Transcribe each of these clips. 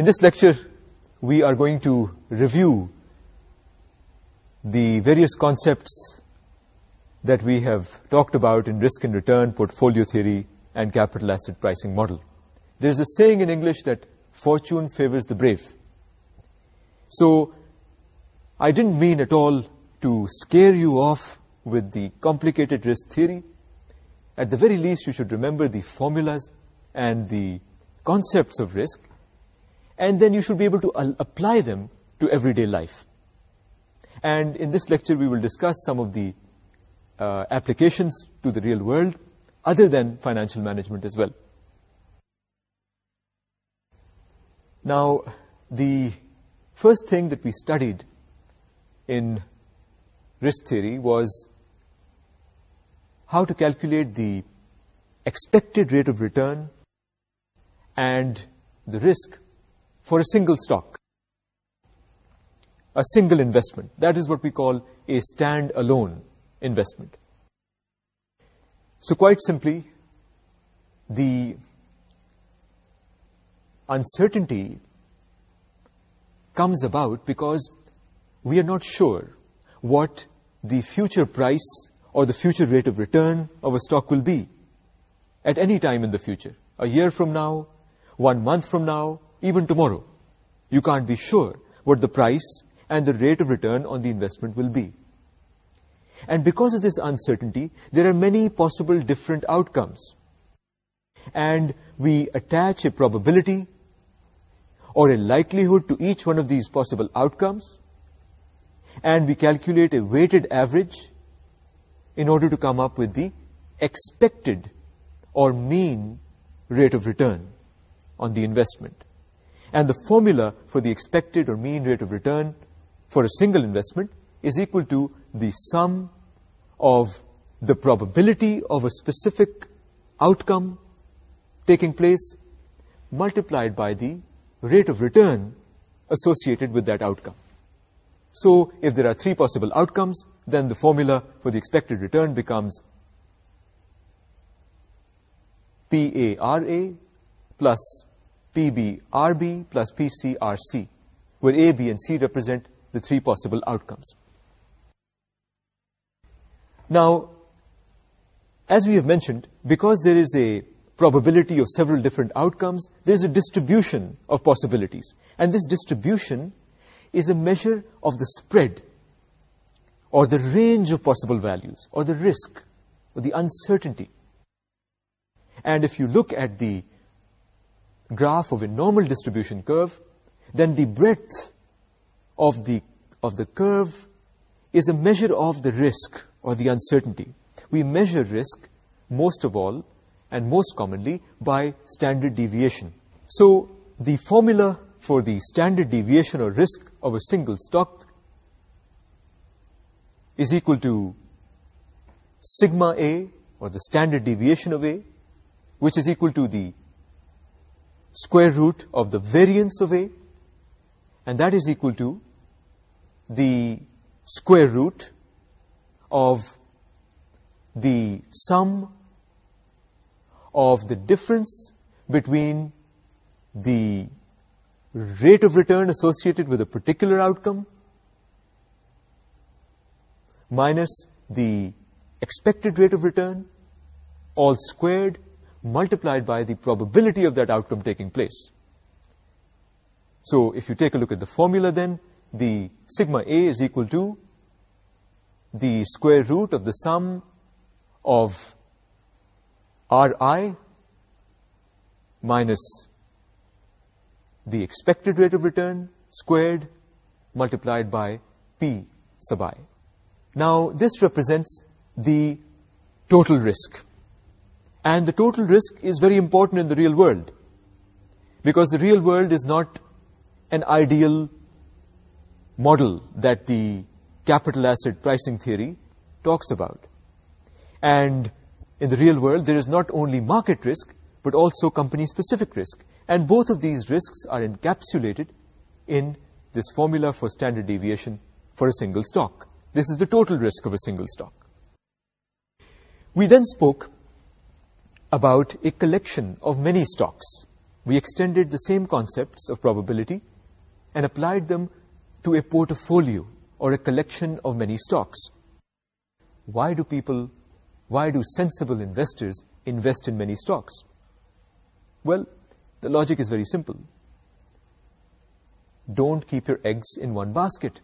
In this lecture, we are going to review the various concepts that we have talked about in risk and return, portfolio theory, and capital asset pricing model. There's a saying in English that fortune favors the brave. So, I didn't mean at all to scare you off with the complicated risk theory. At the very least, you should remember the formulas and the concepts of risk and then you should be able to apply them to everyday life. And in this lecture, we will discuss some of the uh, applications to the real world other than financial management as well. Now, the first thing that we studied in risk theory was how to calculate the expected rate of return and the risk for a single stock, a single investment. That is what we call a stand-alone investment. So quite simply, the uncertainty comes about because we are not sure what the future price or the future rate of return of a stock will be at any time in the future. A year from now, one month from now, even tomorrow. You can't be sure what the price and the rate of return on the investment will be. And because of this uncertainty, there are many possible different outcomes. And we attach a probability or a likelihood to each one of these possible outcomes. And we calculate a weighted average in order to come up with the expected or mean rate of return on the investment and the formula for the expected or mean rate of return for a single investment is equal to the sum of the probability of a specific outcome taking place multiplied by the rate of return associated with that outcome. So if there are three possible outcomes, then the formula for the expected return becomes PARA plus PB RB plus PC RC, where A, B, and C represent the three possible outcomes. Now, as we have mentioned, because there is a probability of several different outcomes, there is a distribution of possibilities. And this distribution is a measure of the spread or the range of possible values or the risk or the uncertainty. And if you look at the graph of a normal distribution curve, then the breadth of the, of the curve is a measure of the risk or the uncertainty. We measure risk most of all and most commonly by standard deviation. So the formula for the standard deviation or risk of a single stock is equal to sigma A or the standard deviation of A which is equal to the square root of the variance of A and that is equal to the square root of the sum of the difference between the rate of return associated with a particular outcome minus the expected rate of return all squared multiplied by the probability of that outcome taking place. So if you take a look at the formula then, the sigma A is equal to the square root of the sum of Ri minus the expected rate of return squared multiplied by P sub i. Now this represents the total risk. And the total risk is very important in the real world because the real world is not an ideal model that the capital asset pricing theory talks about. And in the real world, there is not only market risk, but also company-specific risk. And both of these risks are encapsulated in this formula for standard deviation for a single stock. This is the total risk of a single stock. We then spoke about a collection of many stocks. We extended the same concepts of probability and applied them to a portfolio or a collection of many stocks. Why do people, why do sensible investors invest in many stocks? Well, the logic is very simple. Don't keep your eggs in one basket.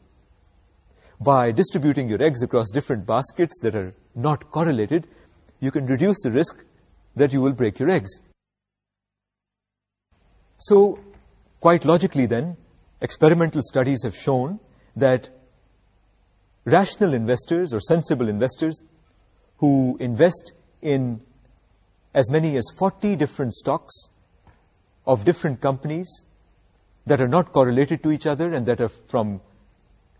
By distributing your eggs across different baskets that are not correlated, you can reduce the risk that you will break your eggs. So, quite logically then, experimental studies have shown that rational investors or sensible investors who invest in as many as 40 different stocks of different companies that are not correlated to each other and that are from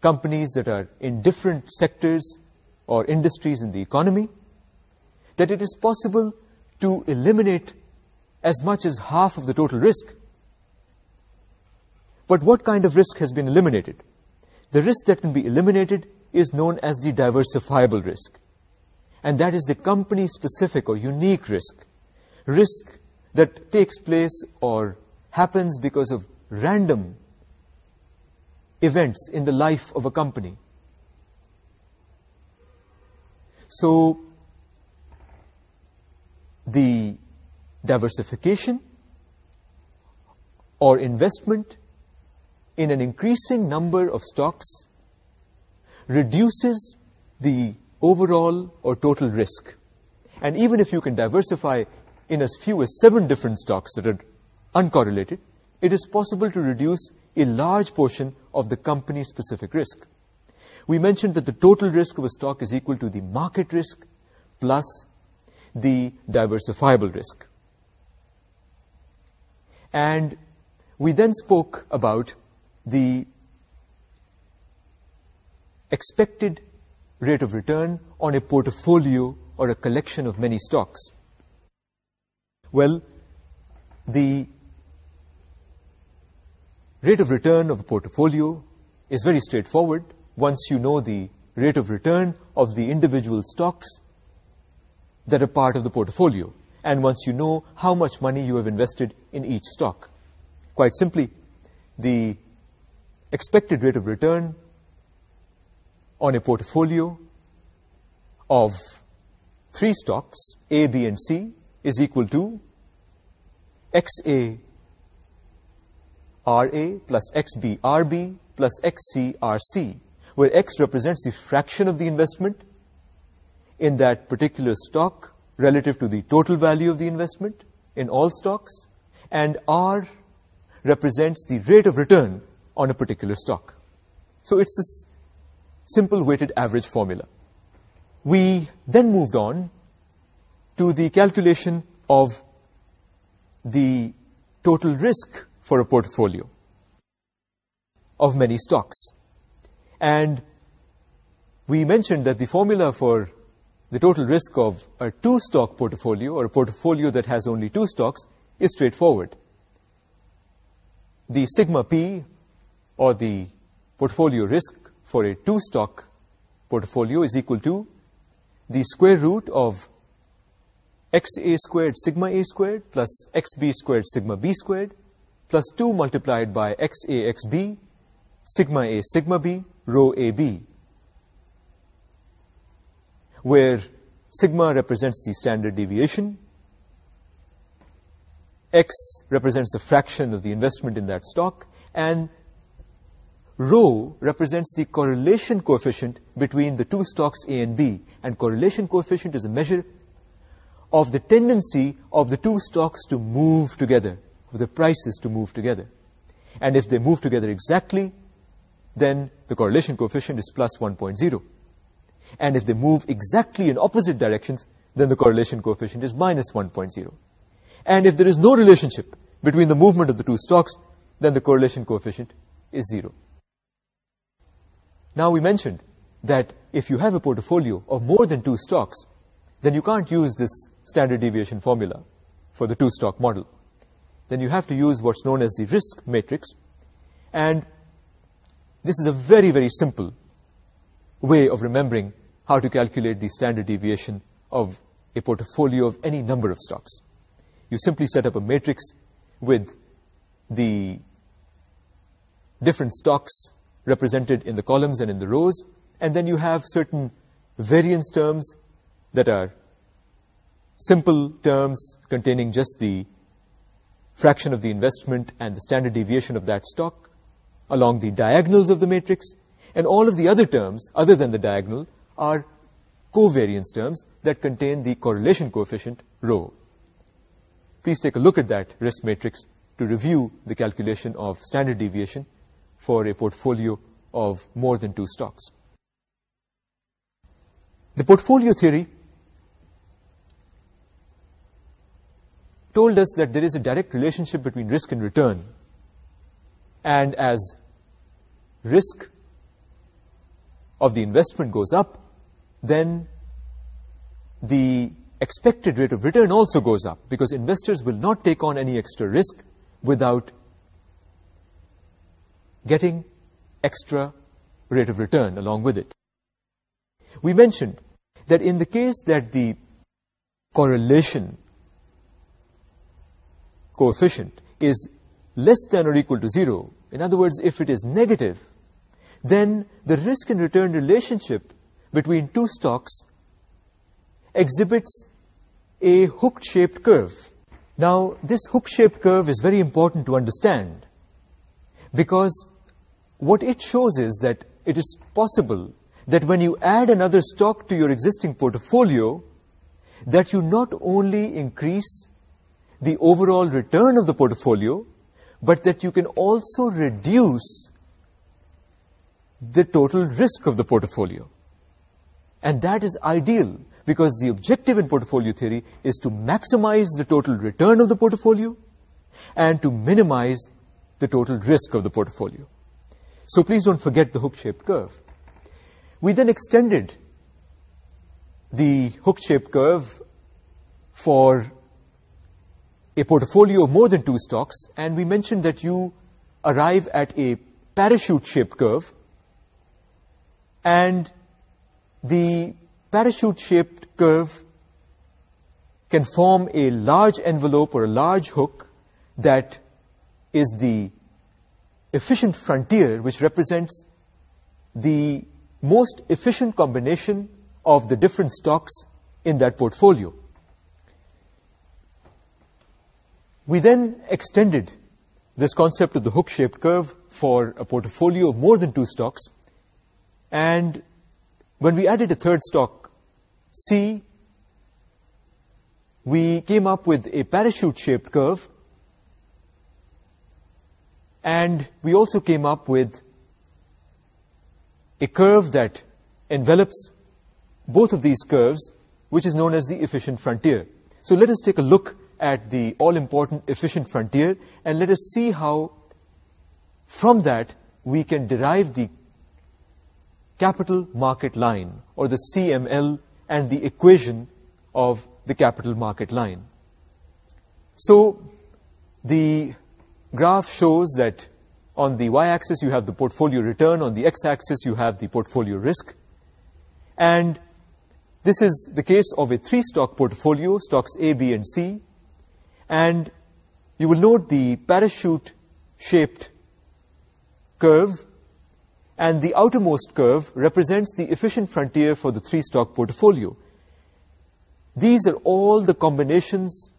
companies that are in different sectors or industries in the economy, that it is possible to eliminate as much as half of the total risk. But what kind of risk has been eliminated? The risk that can be eliminated is known as the diversifiable risk. And that is the company-specific or unique risk. Risk that takes place or happens because of random events in the life of a company. So, the diversification or investment in an increasing number of stocks reduces the overall or total risk. And even if you can diversify in as few as seven different stocks that are uncorrelated, it is possible to reduce a large portion of the company-specific risk. We mentioned that the total risk of a stock is equal to the market risk plus the diversifiable risk. And we then spoke about the expected rate of return on a portfolio or a collection of many stocks. Well, the rate of return of a portfolio is very straightforward. Once you know the rate of return of the individual stocks that are part of the portfolio and once you know how much money you have invested in each stock. Quite simply, the expected rate of return on a portfolio of three stocks, A, B, and C, is equal to XA RA plus XB RB plus XC RC, where X represents the fraction of the investment in that particular stock relative to the total value of the investment in all stocks and R represents the rate of return on a particular stock. So it's this simple weighted average formula. We then moved on to the calculation of the total risk for a portfolio of many stocks. And we mentioned that the formula for the total risk of a two-stock portfolio or a portfolio that has only two stocks is straightforward. The sigma P or the portfolio risk for a two-stock portfolio is equal to the square root of xa squared sigma a squared plus xb squared sigma b squared plus 2 multiplied by xaxb sigma a sigma b rho ab where sigma represents the standard deviation, x represents the fraction of the investment in that stock, and rho represents the correlation coefficient between the two stocks A and B, and correlation coefficient is a measure of the tendency of the two stocks to move together, of the prices to move together. And if they move together exactly, then the correlation coefficient is plus 1.0 and if they move exactly in opposite directions, then the correlation coefficient is minus 1.0. And if there is no relationship between the movement of the two stocks, then the correlation coefficient is zero. Now we mentioned that if you have a portfolio of more than two stocks, then you can't use this standard deviation formula for the two-stock model. Then you have to use what's known as the risk matrix. And this is a very, very simple way of remembering how to calculate the standard deviation of a portfolio of any number of stocks. You simply set up a matrix with the different stocks represented in the columns and in the rows, and then you have certain variance terms that are simple terms containing just the fraction of the investment and the standard deviation of that stock along the diagonals of the matrix, and all of the other terms other than the diagonal are covariance terms that contain the correlation coefficient rho. Please take a look at that risk matrix to review the calculation of standard deviation for a portfolio of more than two stocks. The portfolio theory told us that there is a direct relationship between risk and return and as risk of the investment goes up, then the expected rate of return also goes up because investors will not take on any extra risk without getting extra rate of return along with it. We mentioned that in the case that the correlation coefficient is less than or equal to zero, in other words, if it is negative, then the risk and return relationship between two stocks exhibits a hook-shaped curve. Now, this hook-shaped curve is very important to understand because what it shows is that it is possible that when you add another stock to your existing portfolio, that you not only increase the overall return of the portfolio, but that you can also reduce the total risk of the portfolio. And that is ideal because the objective in portfolio theory is to maximize the total return of the portfolio and to minimize the total risk of the portfolio. So please don't forget the hook-shaped curve. We then extended the hook-shaped curve for a portfolio of more than two stocks, and we mentioned that you arrive at a parachute-shaped curve and the parachute-shaped curve can form a large envelope or a large hook that is the efficient frontier which represents the most efficient combination of the different stocks in that portfolio. We then extended this concept of the hook-shaped curve for a portfolio of more than two stocks and when we added a third stock C, we came up with a parachute-shaped curve, and we also came up with a curve that envelops both of these curves, which is known as the efficient frontier. So let us take a look at the all-important efficient frontier, and let us see how, from that, we can derive the capital market line or the CML and the equation of the capital market line. So the graph shows that on the y-axis you have the portfolio return, on the x-axis you have the portfolio risk. And this is the case of a three-stock portfolio, stocks A, B, and C. And you will note the parachute-shaped curve, and the outermost curve represents the efficient frontier for the three-stock portfolio. These are all the combinations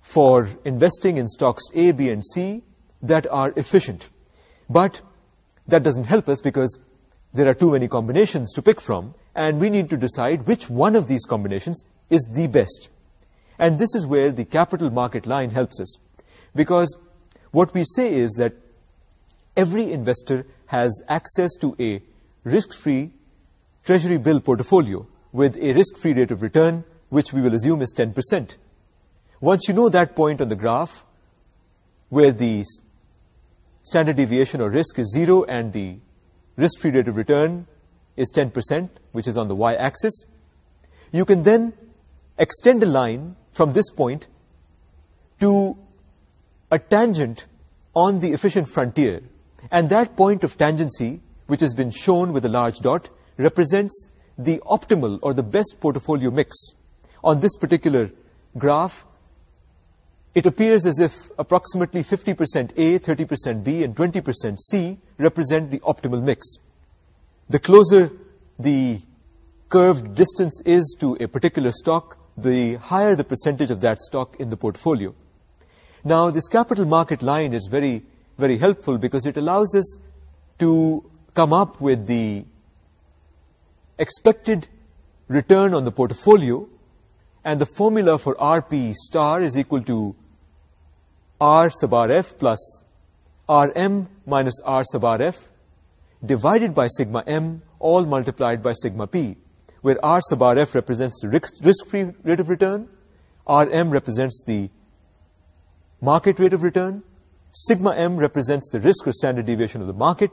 for investing in stocks A, B, and C that are efficient. But that doesn't help us because there are too many combinations to pick from, and we need to decide which one of these combinations is the best. And this is where the capital market line helps us. Because what we say is that every investor has access to a risk-free treasury bill portfolio with a risk-free rate of return, which we will assume is 10%. Once you know that point on the graph where the standard deviation or risk is zero and the risk-free rate of return is 10%, which is on the y-axis, you can then extend a line from this point to a tangent on the efficient frontier, and that point of tangency which has been shown with a large dot represents the optimal or the best portfolio mix on this particular graph it appears as if approximately 50% A 30% B and 20% C represent the optimal mix the closer the curved distance is to a particular stock the higher the percentage of that stock in the portfolio now this capital market line is very very helpful because it allows us to come up with the expected return on the portfolio and the formula for RP star is equal to R sub RF plus RM minus R sub RF divided by sigma M all multiplied by sigma P where R sub RF represents the risk-free rate of return, RM represents the market rate of return, sigma m represents the risk or standard deviation of the market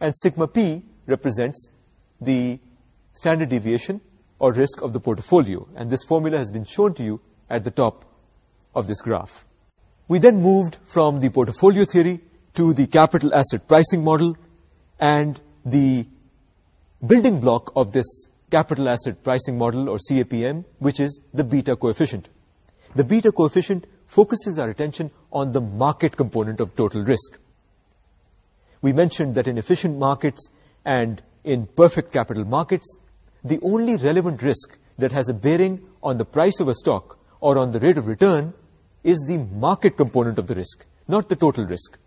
and sigma p represents the standard deviation or risk of the portfolio and this formula has been shown to you at the top of this graph. We then moved from the portfolio theory to the capital asset pricing model and the building block of this capital asset pricing model or CAPM which is the beta coefficient. The beta coefficient focuses our attention on the market component of total risk. We mentioned that in efficient markets and in perfect capital markets, the only relevant risk that has a bearing on the price of a stock or on the rate of return is the market component of the risk, not the total risk.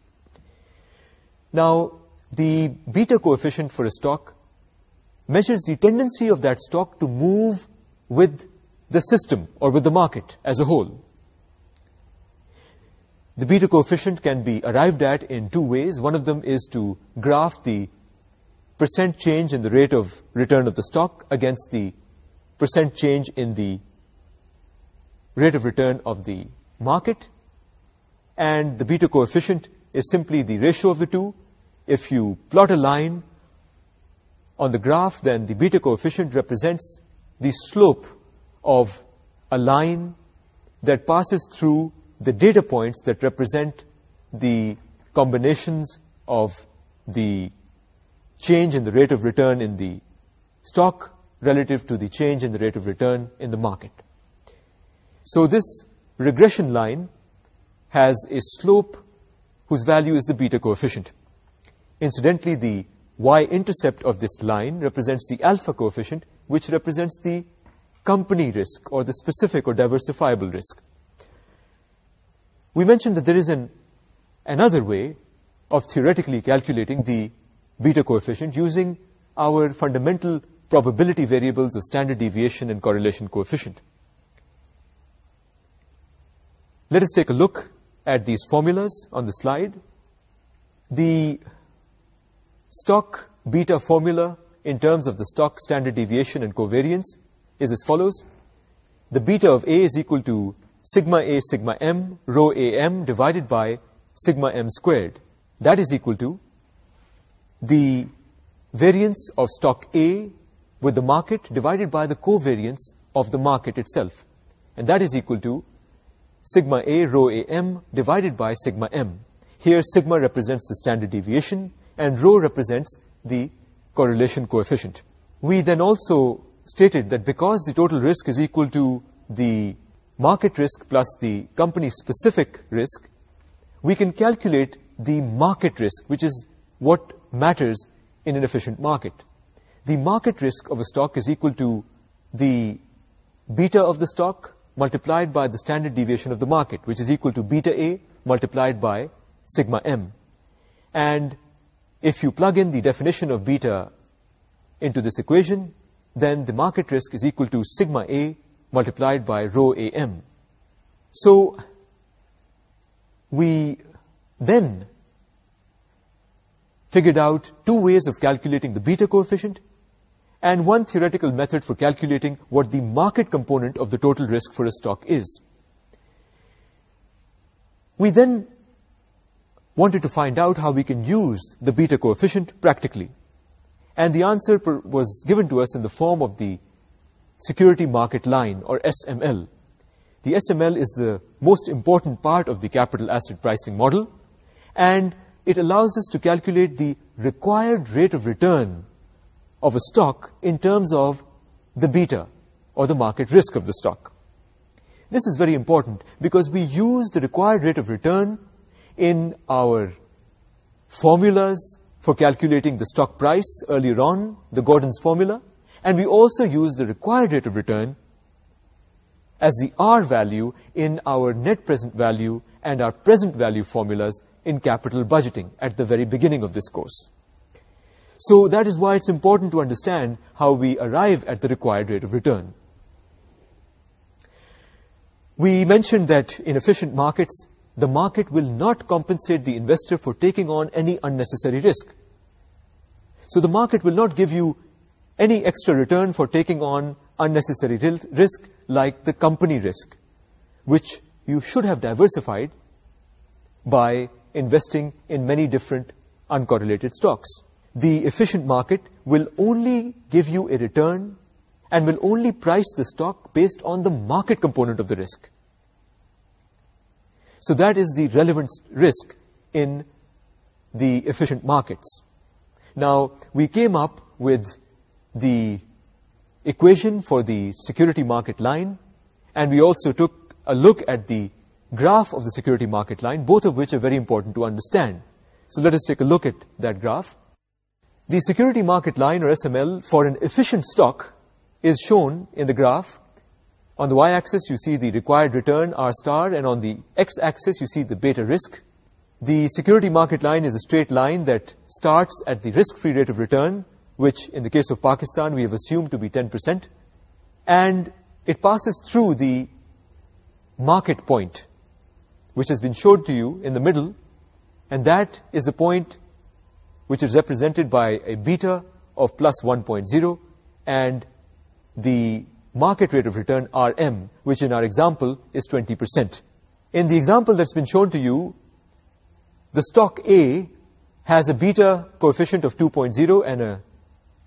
Now, the beta coefficient for a stock measures the tendency of that stock to move with the system or with the market as a whole. The beta coefficient can be arrived at in two ways. One of them is to graph the percent change in the rate of return of the stock against the percent change in the rate of return of the market. And the beta coefficient is simply the ratio of the two. If you plot a line on the graph, then the beta coefficient represents the slope of a line that passes through the data points that represent the combinations of the change in the rate of return in the stock relative to the change in the rate of return in the market. So this regression line has a slope whose value is the beta coefficient. Incidentally, the y-intercept of this line represents the alpha coefficient, which represents the company risk or the specific or diversifiable risk we mentioned that there is an another way of theoretically calculating the beta coefficient using our fundamental probability variables of standard deviation and correlation coefficient. Let us take a look at these formulas on the slide. The stock beta formula in terms of the stock standard deviation and covariance is as follows. The beta of A is equal to sigma a sigma m rho a m divided by sigma m squared. That is equal to the variance of stock A with the market divided by the covariance of the market itself. And that is equal to sigma a rho a m divided by sigma m. Here sigma represents the standard deviation and rho represents the correlation coefficient. We then also stated that because the total risk is equal to the market risk plus the company specific risk we can calculate the market risk which is what matters in an efficient market the market risk of a stock is equal to the beta of the stock multiplied by the standard deviation of the market which is equal to beta a multiplied by sigma m and if you plug in the definition of beta into this equation then the market risk is equal to sigma a multiplied by rho am. So, we then figured out two ways of calculating the beta coefficient and one theoretical method for calculating what the market component of the total risk for a stock is. We then wanted to find out how we can use the beta coefficient practically. And the answer was given to us in the form of the security market line or SML. The SML is the most important part of the capital asset pricing model and it allows us to calculate the required rate of return of a stock in terms of the beta or the market risk of the stock. This is very important because we use the required rate of return in our formulas for calculating the stock price earlier on, the Gordon's formula and we also use the required rate of return as the R value in our net present value and our present value formulas in capital budgeting at the very beginning of this course. So that is why it's important to understand how we arrive at the required rate of return. We mentioned that in efficient markets, the market will not compensate the investor for taking on any unnecessary risk. So the market will not give you any extra return for taking on unnecessary risk like the company risk, which you should have diversified by investing in many different uncorrelated stocks. The efficient market will only give you a return and will only price the stock based on the market component of the risk. So that is the relevant risk in the efficient markets. Now, we came up with the equation for the security market line and we also took a look at the graph of the security market line, both of which are very important to understand. So let us take a look at that graph. The security market line or SML for an efficient stock is shown in the graph. On the y-axis you see the required return R star and on the x-axis you see the beta risk. The security market line is a straight line that starts at the risk-free rate of return which in the case of Pakistan we have assumed to be 10%, and it passes through the market point, which has been showed to you in the middle, and that is the point which is represented by a beta of plus 1.0 and the market rate of return, RM, which in our example is 20%. In the example that's been shown to you, the stock A has a beta coefficient of 2.0 and a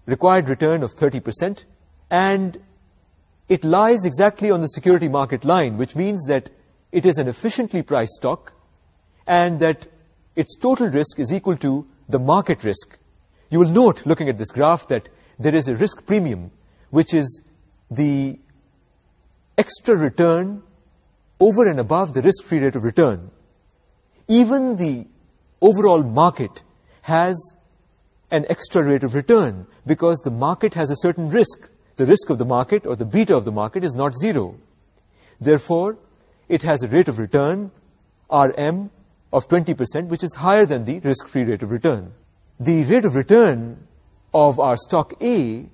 required return of 30% and it lies exactly on the security market line which means that it is an efficiently priced stock and that its total risk is equal to the market risk. You will note looking at this graph that there is a risk premium which is the extra return over and above the risk-free rate of return. Even the overall market has an extra rate of return because the market has a certain risk. The risk of the market or the beta of the market is not zero. Therefore, it has a rate of return, RM, of 20%, which is higher than the risk-free rate of return. The rate of return of our stock A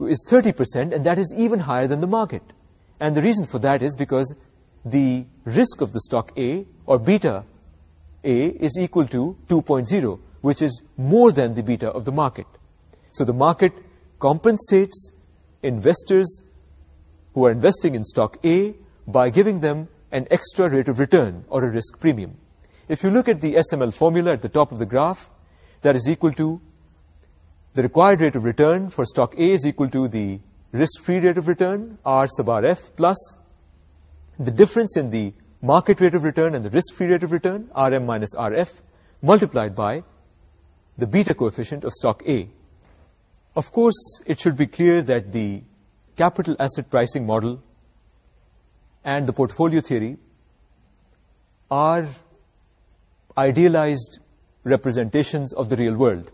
is 30%, and that is even higher than the market. And the reason for that is because the risk of the stock A, or beta A, is equal to 2.0 which is more than the beta of the market. So the market compensates investors who are investing in stock A by giving them an extra rate of return or a risk premium. If you look at the SML formula at the top of the graph, that is equal to the required rate of return for stock A is equal to the risk-free rate of return, R sub RF, plus the difference in the market rate of return and the risk-free rate of return, RM minus RF, multiplied by the beta coefficient of stock A. Of course, it should be clear that the capital asset pricing model and the portfolio theory are idealized representations of the real world.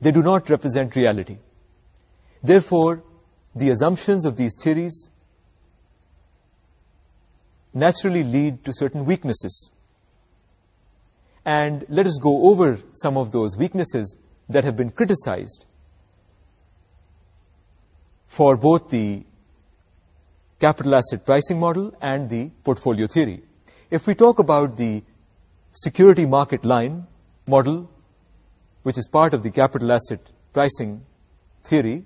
They do not represent reality. Therefore, the assumptions of these theories naturally lead to certain weaknesses and let us go over some of those weaknesses that have been criticized for both the capital asset pricing model and the portfolio theory. If we talk about the security market line model, which is part of the capital asset pricing theory,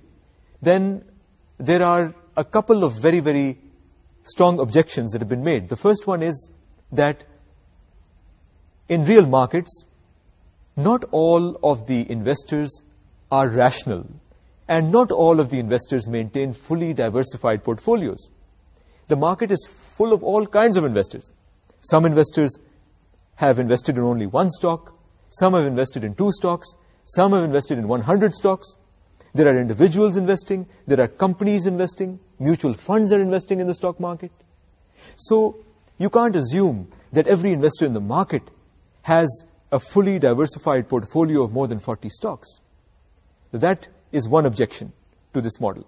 then there are a couple of very, very strong objections that have been made. The first one is that in real markets, not all of the investors are rational and not all of the investors maintain fully diversified portfolios. The market is full of all kinds of investors. Some investors have invested in only one stock, some have invested in two stocks, some have invested in 100 stocks. There are individuals investing, there are companies investing, mutual funds are investing in the stock market. So you can't assume that every investor in the market has a fully diversified portfolio of more than 40 stocks. that is one objection to this model.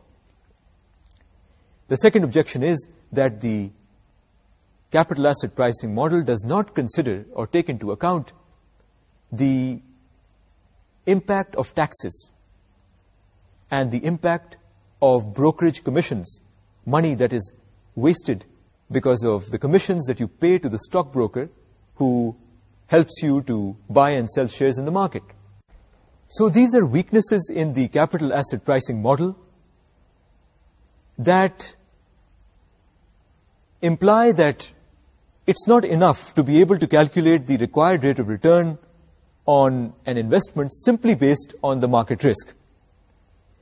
The second objection is that the capital asset pricing model does not consider or take into account the impact of taxes and the impact of brokerage commissions, money that is wasted because of the commissions that you pay to the stockbroker who helps you to buy and sell shares in the market. So these are weaknesses in the capital asset pricing model that imply that it's not enough to be able to calculate the required rate of return on an investment simply based on the market risk.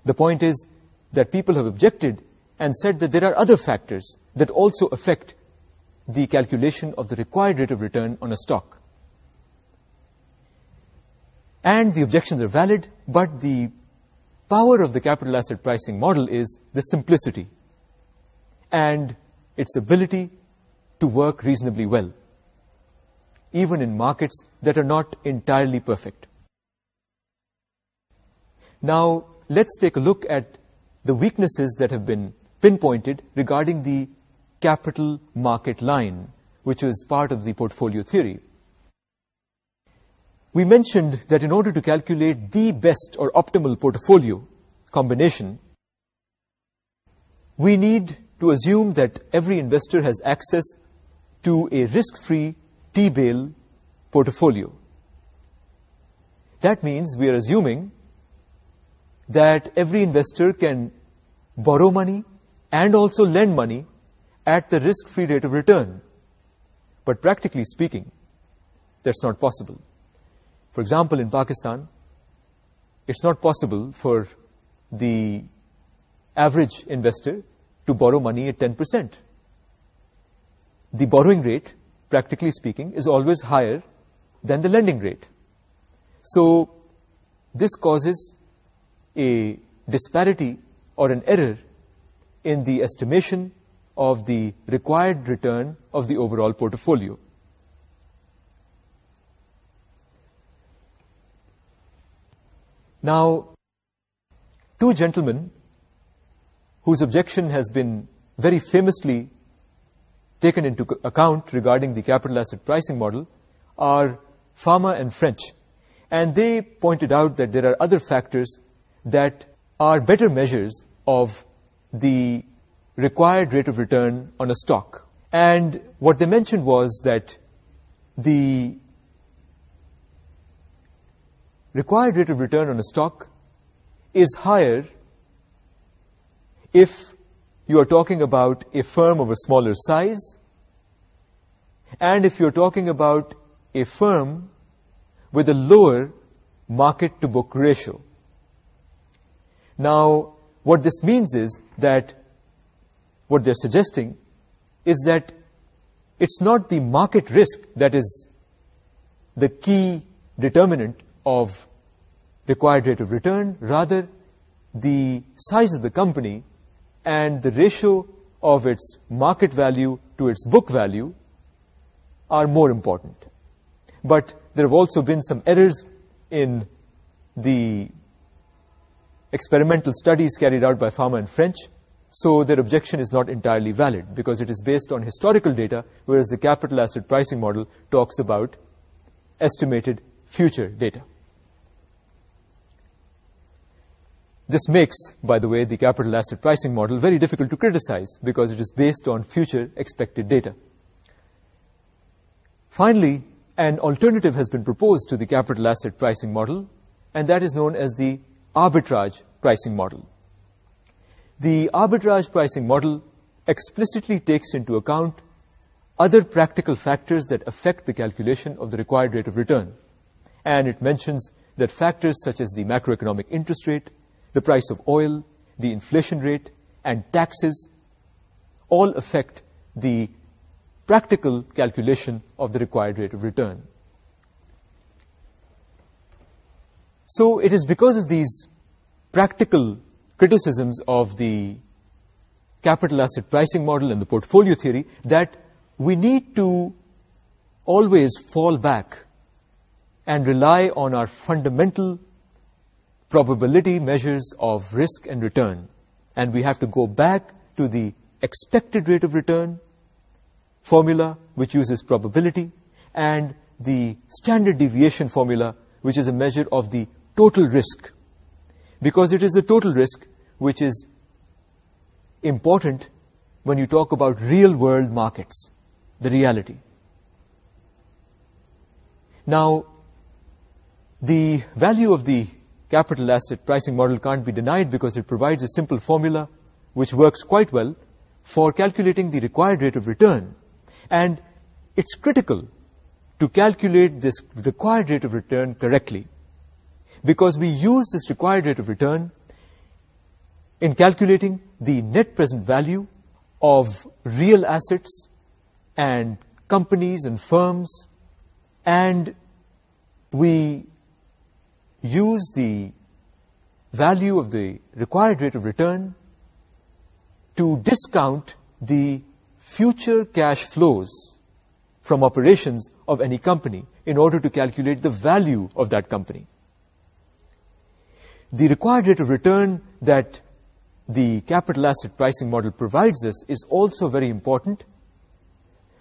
The point is that people have objected and said that there are other factors that also affect the calculation of the required rate of return on a stock and the objections are valid, but the power of the capital asset pricing model is the simplicity and its ability to work reasonably well, even in markets that are not entirely perfect. Now, let's take a look at the weaknesses that have been pinpointed regarding the capital market line, which is part of the portfolio theory we mentioned that in order to calculate the best or optimal portfolio combination, we need to assume that every investor has access to a risk-free T-bail portfolio. That means we are assuming that every investor can borrow money and also lend money at the risk-free rate of return. But practically speaking, that's not possible for example in pakistan it's not possible for the average investor to borrow money at 10% the borrowing rate practically speaking is always higher than the lending rate so this causes a disparity or an error in the estimation of the required return of the overall portfolio Now, two gentlemen whose objection has been very famously taken into account regarding the capital asset pricing model are Fama and French. And they pointed out that there are other factors that are better measures of the required rate of return on a stock. And what they mentioned was that the required rate of return on a stock is higher if you are talking about a firm of a smaller size and if you are talking about a firm with a lower market to book ratio. Now, what this means is that what they're suggesting is that it's not the market risk that is the key determinant of required rate of return, rather the size of the company and the ratio of its market value to its book value are more important. But there have also been some errors in the experimental studies carried out by Farmer and French, so their objection is not entirely valid because it is based on historical data, whereas the capital asset pricing model talks about estimated future data. This makes, by the way, the capital asset pricing model very difficult to criticize because it is based on future expected data. Finally, an alternative has been proposed to the capital asset pricing model, and that is known as the arbitrage pricing model. The arbitrage pricing model explicitly takes into account other practical factors that affect the calculation of the required rate of return, and it mentions that factors such as the macroeconomic interest rate, the price of oil, the inflation rate, and taxes all affect the practical calculation of the required rate of return. So it is because of these practical criticisms of the capital asset pricing model and the portfolio theory that we need to always fall back and rely on our fundamental probability measures of risk and return and we have to go back to the expected rate of return formula which uses probability and the standard deviation formula which is a measure of the total risk because it is the total risk which is important when you talk about real world markets the reality now the value of the capital asset pricing model can't be denied because it provides a simple formula which works quite well for calculating the required rate of return. And it's critical to calculate this required rate of return correctly because we use this required rate of return in calculating the net present value of real assets and companies and firms and we use the value of the required rate of return to discount the future cash flows from operations of any company in order to calculate the value of that company. The required rate of return that the capital asset pricing model provides us is also very important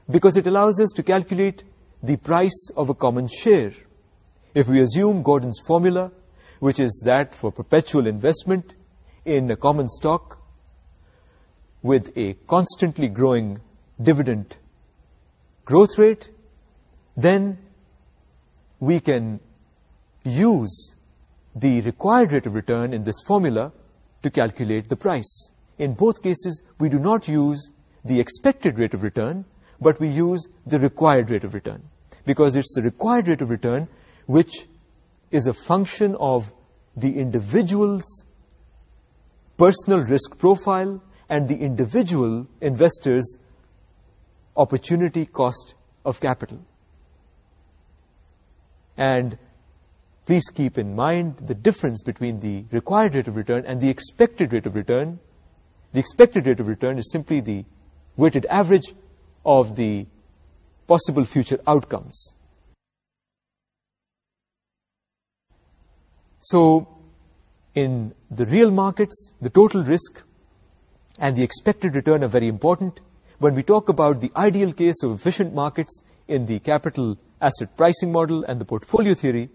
because it allows us to calculate the price of a common share. If we assume Gordon's formula, which is that for perpetual investment in a common stock with a constantly growing dividend growth rate, then we can use the required rate of return in this formula to calculate the price. In both cases, we do not use the expected rate of return, but we use the required rate of return. Because it's the required rate of return which is a function of the individual's personal risk profile and the individual investor's opportunity cost of capital. And please keep in mind the difference between the required rate of return and the expected rate of return. The expected rate of return is simply the weighted average of the possible future outcomes. So, in the real markets, the total risk and the expected return are very important. When we talk about the ideal case of efficient markets in the capital asset pricing model and the portfolio theory,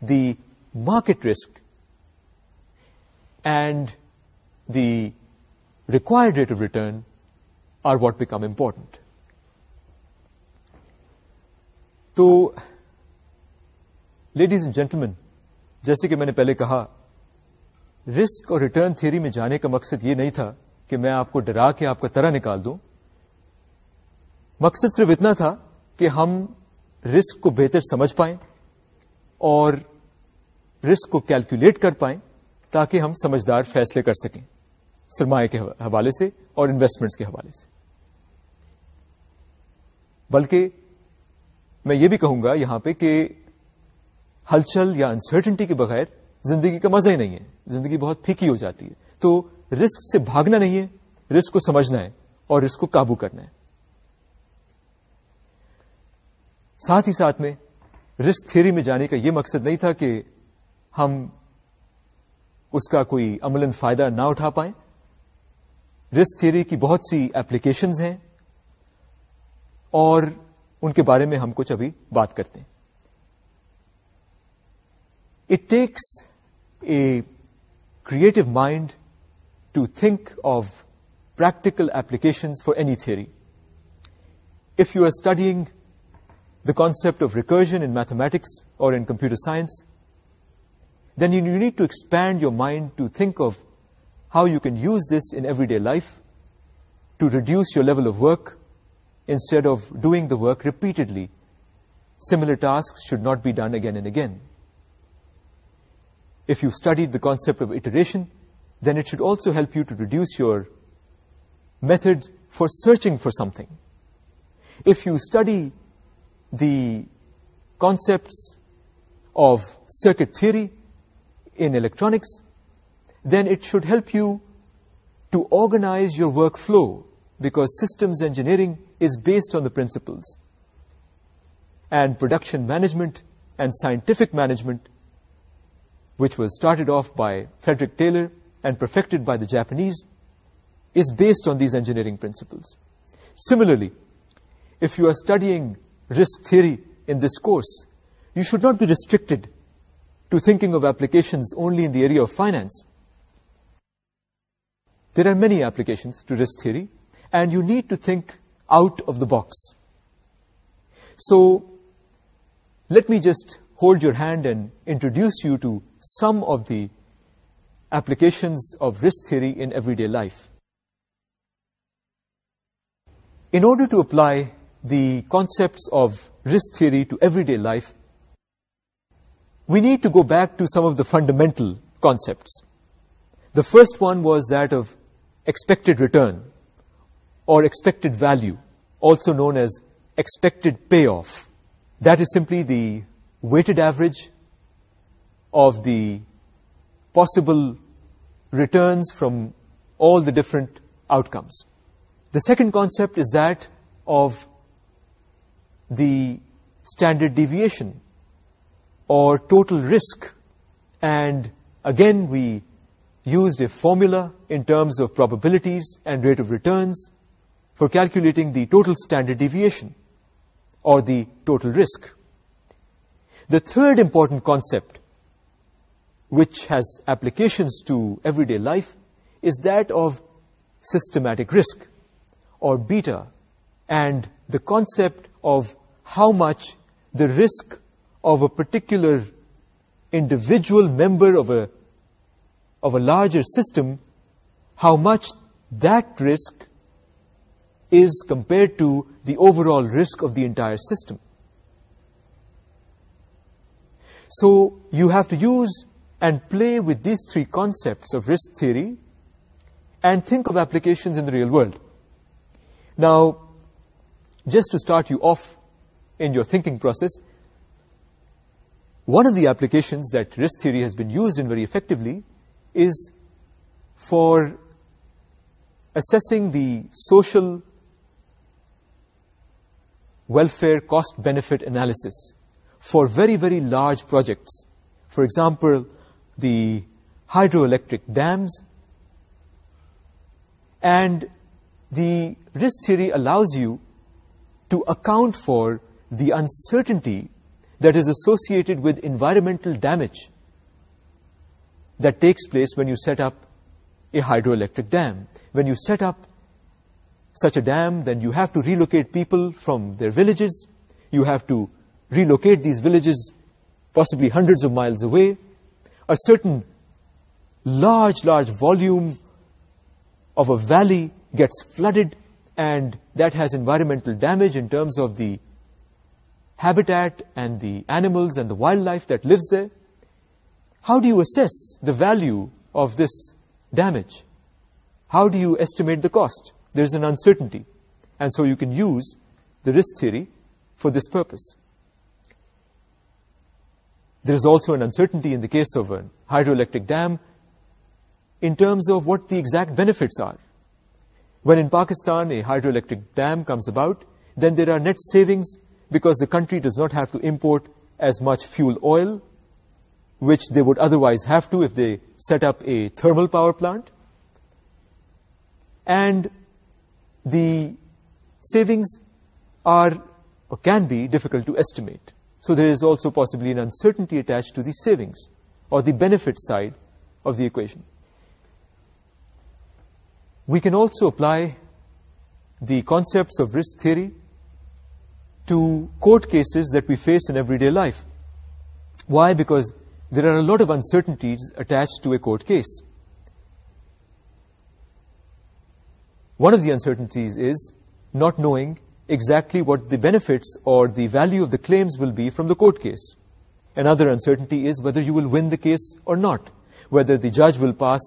the market risk and the required rate of return are what become important. So, ladies and gentlemen, جیسے کہ میں نے پہلے کہا risk اور return theory میں جانے کا مقصد یہ نہیں تھا کہ میں آپ کو ڈرا کے آپ کا طرح نکال دوں مقصد صرف اتنا تھا کہ ہم رسک کو بہتر سمجھ پائیں اور رسک کو کیلکولیٹ کر پائیں تاکہ ہم سمجھدار فیصلے کر سکیں سرمایہ کے حوالے سے اور انویسٹمنٹس کے حوالے سے بلکہ میں یہ بھی کہوں گا یہاں پہ کہ ہلچل یا انسرٹنٹی کے بغیر زندگی کا مزہ ہی نہیں ہے زندگی بہت پھیکی ہو جاتی ہے تو رسک سے بھاگنا نہیں ہے رسک کو سمجھنا ہے اور رسک کو قابو کرنا ہے ساتھ ہی ساتھ میں رسک تھیوری میں جانے کا یہ مقصد نہیں تھا کہ ہم اس کا کوئی عمل فائدہ نہ اٹھا پائیں رسک تھیوری کی بہت سی ایپلیکیشنز ہیں اور ان کے بارے میں ہم کچھ ابھی بات کرتے ہیں It takes a creative mind to think of practical applications for any theory. If you are studying the concept of recursion in mathematics or in computer science, then you need to expand your mind to think of how you can use this in everyday life to reduce your level of work instead of doing the work repeatedly. Similar tasks should not be done again and again if you have studied the concept of iteration, then it should also help you to reduce your method for searching for something. If you study the concepts of circuit theory in electronics, then it should help you to organize your workflow because systems engineering is based on the principles. And production management and scientific management which was started off by Frederick Taylor and perfected by the Japanese, is based on these engineering principles. Similarly, if you are studying risk theory in this course, you should not be restricted to thinking of applications only in the area of finance. There are many applications to risk theory, and you need to think out of the box. So, let me just hold your hand and introduce you to some of the applications of risk theory in everyday life. In order to apply the concepts of risk theory to everyday life, we need to go back to some of the fundamental concepts. The first one was that of expected return or expected value, also known as expected payoff. That is simply the weighted average of the possible returns from all the different outcomes. The second concept is that of the standard deviation or total risk. And again, we used a formula in terms of probabilities and rate of returns for calculating the total standard deviation or the total risk. The third important concept which has applications to everyday life is that of systematic risk or beta and the concept of how much the risk of a particular individual member of a of a larger system how much that risk is compared to the overall risk of the entire system so you have to use and play with these three concepts of risk theory and think of applications in the real world. Now, just to start you off in your thinking process, one of the applications that risk theory has been used in very effectively is for assessing the social welfare cost-benefit analysis for very, very large projects. For example, the hydroelectric dams. And the risk theory allows you to account for the uncertainty that is associated with environmental damage that takes place when you set up a hydroelectric dam. When you set up such a dam, then you have to relocate people from their villages. You have to relocate these villages possibly hundreds of miles away a certain large, large volume of a valley gets flooded and that has environmental damage in terms of the habitat and the animals and the wildlife that lives there. How do you assess the value of this damage? How do you estimate the cost? There's an uncertainty. And so you can use the risk theory for this purpose there is also an uncertainty in the case of a hydroelectric dam in terms of what the exact benefits are. When in Pakistan a hydroelectric dam comes about, then there are net savings because the country does not have to import as much fuel oil, which they would otherwise have to if they set up a thermal power plant. And the savings are or can be difficult to estimate. So there is also possibly an uncertainty attached to the savings or the benefit side of the equation. We can also apply the concepts of risk theory to court cases that we face in everyday life. Why? Because there are a lot of uncertainties attached to a court case. One of the uncertainties is not knowing exactly what the benefits or the value of the claims will be from the court case. Another uncertainty is whether you will win the case or not, whether the judge will pass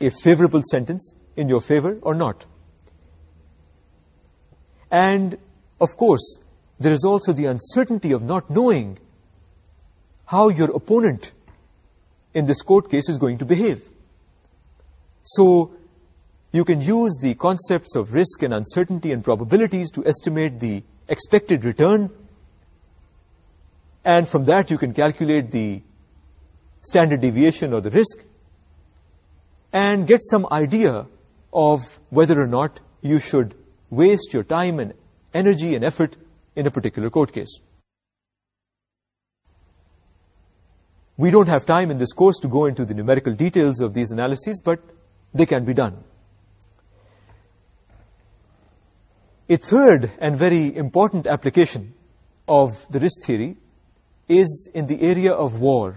a favorable sentence in your favor or not. And, of course, there is also the uncertainty of not knowing how your opponent in this court case is going to behave. So, you can use the concepts of risk and uncertainty and probabilities to estimate the expected return and from that you can calculate the standard deviation or the risk and get some idea of whether or not you should waste your time and energy and effort in a particular court case. We don't have time in this course to go into the numerical details of these analyses, but they can be done. A third and very important application of the risk theory is in the area of war.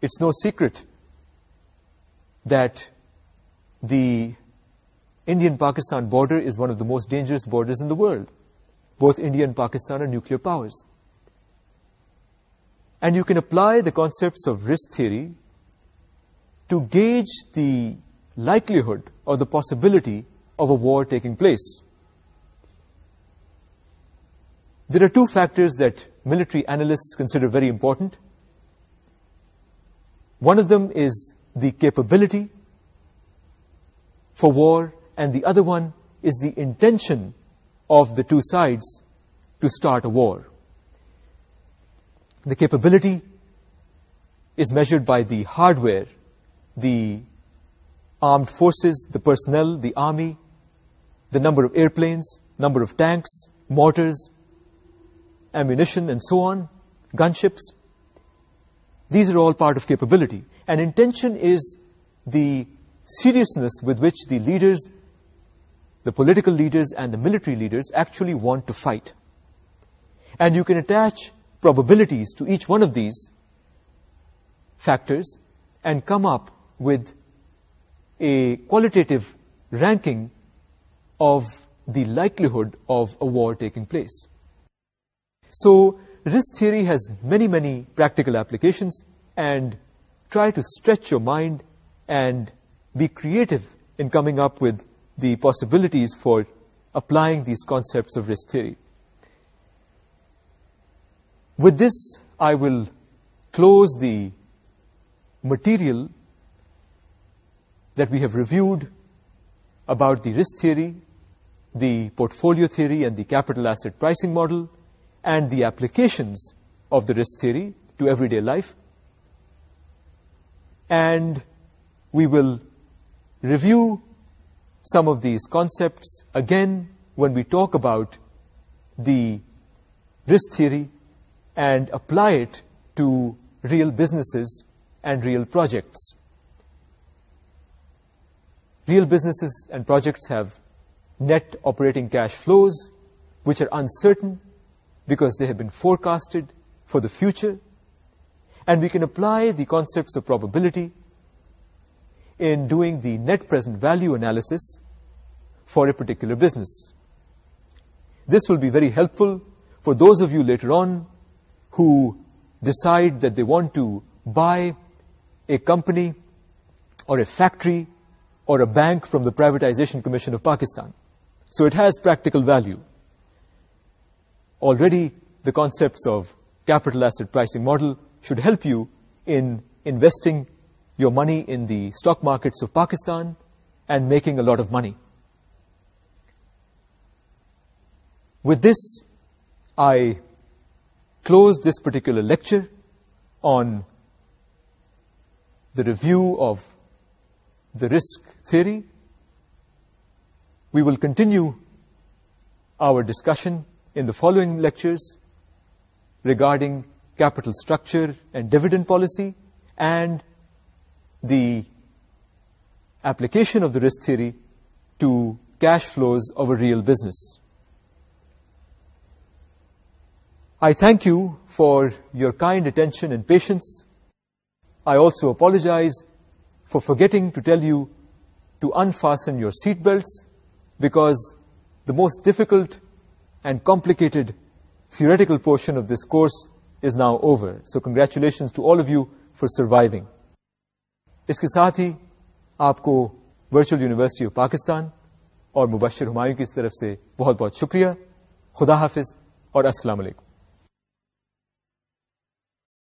It's no secret that the Indian-Pakistan border is one of the most dangerous borders in the world. Both India and Pakistan are nuclear powers. And you can apply the concepts of risk theory to gauge the likelihood or the possibility of a war taking place. There are two factors that military analysts consider very important. One of them is the capability for war, and the other one is the intention of the two sides to start a war. The capability is measured by the hardware, the armed forces, the personnel, the army, the number of airplanes, number of tanks, mortars, ammunition and so on, gunships. These are all part of capability. And intention is the seriousness with which the leaders, the political leaders and the military leaders actually want to fight. And you can attach probabilities to each one of these factors and come up with a qualitative ranking of the likelihood of a war taking place. So risk theory has many, many practical applications and try to stretch your mind and be creative in coming up with the possibilities for applying these concepts of risk theory. With this, I will close the material that we have reviewed about the risk theory the portfolio theory and the capital asset pricing model and the applications of the risk theory to everyday life. And we will review some of these concepts again when we talk about the risk theory and apply it to real businesses and real projects. Real businesses and projects have net operating cash flows which are uncertain because they have been forecasted for the future and we can apply the concepts of probability in doing the net present value analysis for a particular business. This will be very helpful for those of you later on who decide that they want to buy a company or a factory or a bank from the Privatization Commission of Pakistan. So it has practical value. Already the concepts of capital asset pricing model should help you in investing your money in the stock markets of Pakistan and making a lot of money. With this, I close this particular lecture on the review of the risk theory we will continue our discussion in the following lectures regarding capital structure and dividend policy and the application of the risk theory to cash flows of a real business. I thank you for your kind attention and patience. I also apologize for forgetting to tell you to unfasten your seat belts because the most difficult and complicated theoretical portion of this course is now over. So congratulations to all of you for surviving. اس کے ساتھ ہی آپ کو virtual university of Pakistan اور مبشر ہمایوں کی طرف سے بہت بہت شکریہ خدا حافظ اور السلام